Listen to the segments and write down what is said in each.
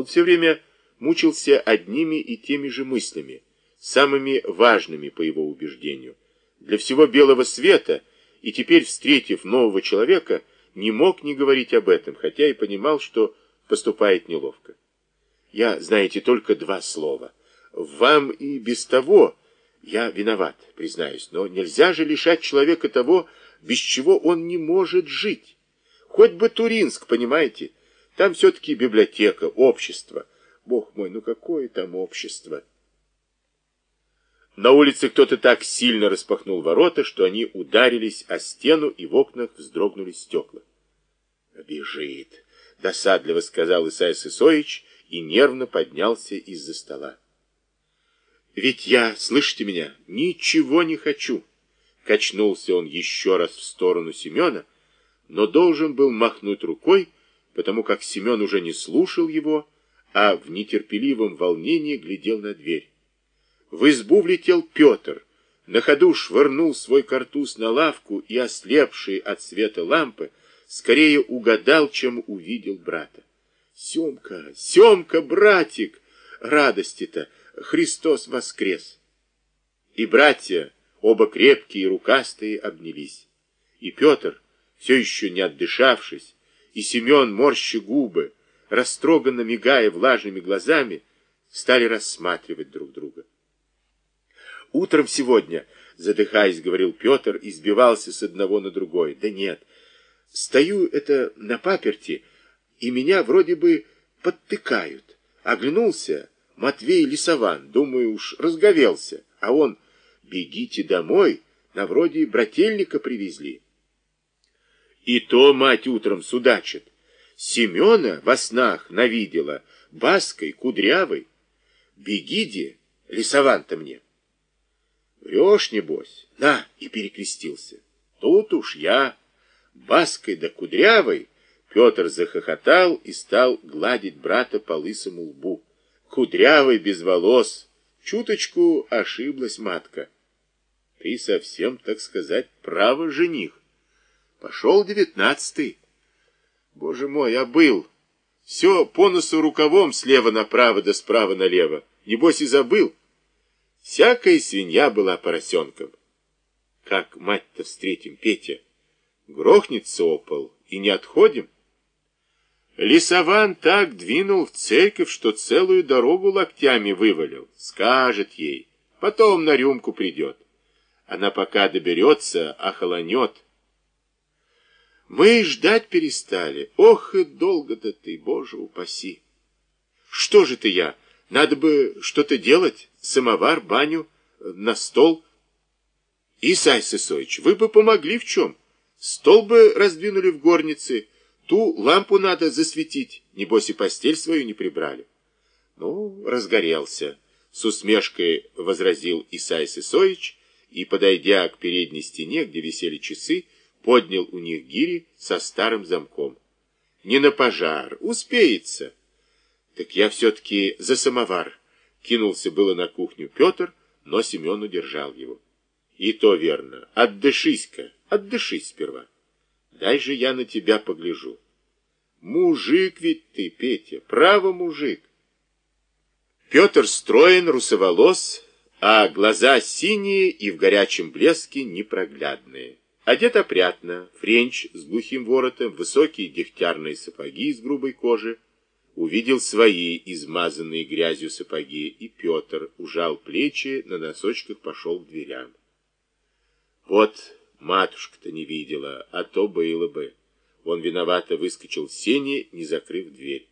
Он все время мучился одними и теми же мыслями, самыми важными, по его убеждению, для всего белого света, и теперь, встретив нового человека, не мог не говорить об этом, хотя и понимал, что поступает неловко. Я, знаете, только два слова. Вам и без того я виноват, признаюсь, но нельзя же лишать человека того, без чего он не может жить. Хоть бы Туринск, понимаете? Там все-таки библиотека, общество. Бог мой, ну какое там общество? На улице кто-то так сильно распахнул ворота, что они ударились о стену, и в окнах вздрогнули стекла. «Бежит!» — досадливо сказал Исайя Сысоич и нервно поднялся из-за стола. «Ведь я, слышите меня, ничего не хочу!» Качнулся он еще раз в сторону Семена, но должен был махнуть рукой, потому как Семен уже не слушал его, а в нетерпеливом волнении глядел на дверь. В избу влетел Петр, на ходу швырнул свой картуз на лавку и, ослепший от света лампы, скорее угадал, чем увидел брата. «Семка, Семка, братик! Радости-то! Христос воскрес!» И братья, оба крепкие и рукастые, обнялись. И Петр, все еще не отдышавшись, и Семен, морщи губы, растроганно мигая влажными глазами, стали рассматривать друг друга. Утром сегодня, задыхаясь, говорил Петр, и сбивался с одного на другой. Да нет, стою это на паперти, и меня вроде бы подтыкают. Оглянулся Матвей Лисован, думаю уж, разговелся, а он «Бегите домой, на вроде брательника привезли». И то мать утром судачит. Семена во снах навидела, баской, кудрявой. Бегиди, лесован-то мне. Врешь, небось? На, и перекрестился. Тут уж я, баской да кудрявой, Петр захохотал и стал гладить брата по лысому лбу. Кудрявый, без волос. Чуточку ошиблась матка. Ты совсем, так сказать, право жених. Пошел девятнадцатый. Боже мой, а был. Все по носу рукавом слева направо да справа налево. Небось и забыл. Всякая свинья была поросенком. Как мать-то встретим, Петя? Грохнется опол и не отходим? Лисован так двинул в церковь, что целую дорогу локтями вывалил. Скажет ей, потом на рюмку придет. Она пока доберется, охолонет. Мы ждать перестали. Ох, и долго-то ты, Боже упаси. Что же ты я? Надо бы что-то делать. Самовар, баню, на стол. Исай Сысоич, вы бы помогли в чем? Стол бы раздвинули в горнице, ту лампу надо засветить. Небось и постель свою не прибрали. Ну, разгорелся. С усмешкой возразил Исай Сысоич и, подойдя к передней стене, где висели часы, поднял у них гири со старым замком. Не на пожар, успеется. Так я все-таки за самовар. Кинулся было на кухню Петр, но Семен удержал его. И то верно. Отдышись-ка, отдышись сперва. Дай же я на тебя погляжу. Мужик ведь ты, Петя, право мужик. Петр строен, русоволос, а глаза синие и в горячем блеске непроглядные. Одет опрятно, френч с глухим воротом, высокие дегтярные сапоги из грубой кожи. Увидел свои измазанные грязью сапоги, и Петр ужал плечи, на носочках пошел к дверям. Вот матушка-то не видела, а то было бы. Он виновато выскочил в сене, не закрыв дверь.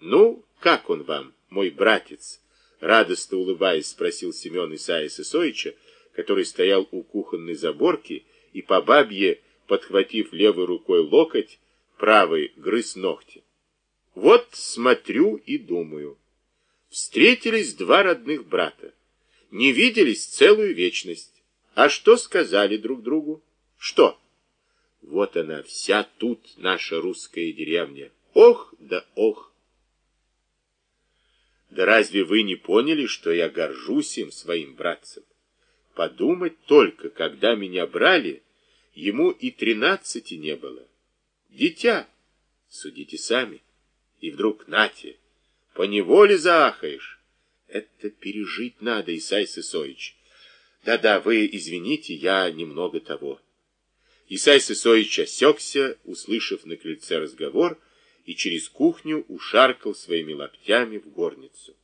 «Ну, как он вам, мой братец?» Радостно улыбаясь, спросил Семен Исаия Сысоича, который стоял у кухонной заборки и по бабье, подхватив левой рукой локоть, правой грыз ногти. Вот смотрю и думаю. Встретились два родных брата. Не виделись целую вечность. А что сказали друг другу? Что? Вот она, вся тут наша русская деревня. Ох да ох! Да разве вы не поняли, что я горжусь им, своим братцем? Подумать только, когда меня брали, ему и тринадцати не было. Дитя, судите сами. И вдруг нате, поневоле заахаешь. Это пережить надо, Исай Сысоич. Да-да, вы извините, я немного того. Исай Сысоич осекся, услышав на крыльце разговор, и через кухню ушаркал своими локтями в горницу.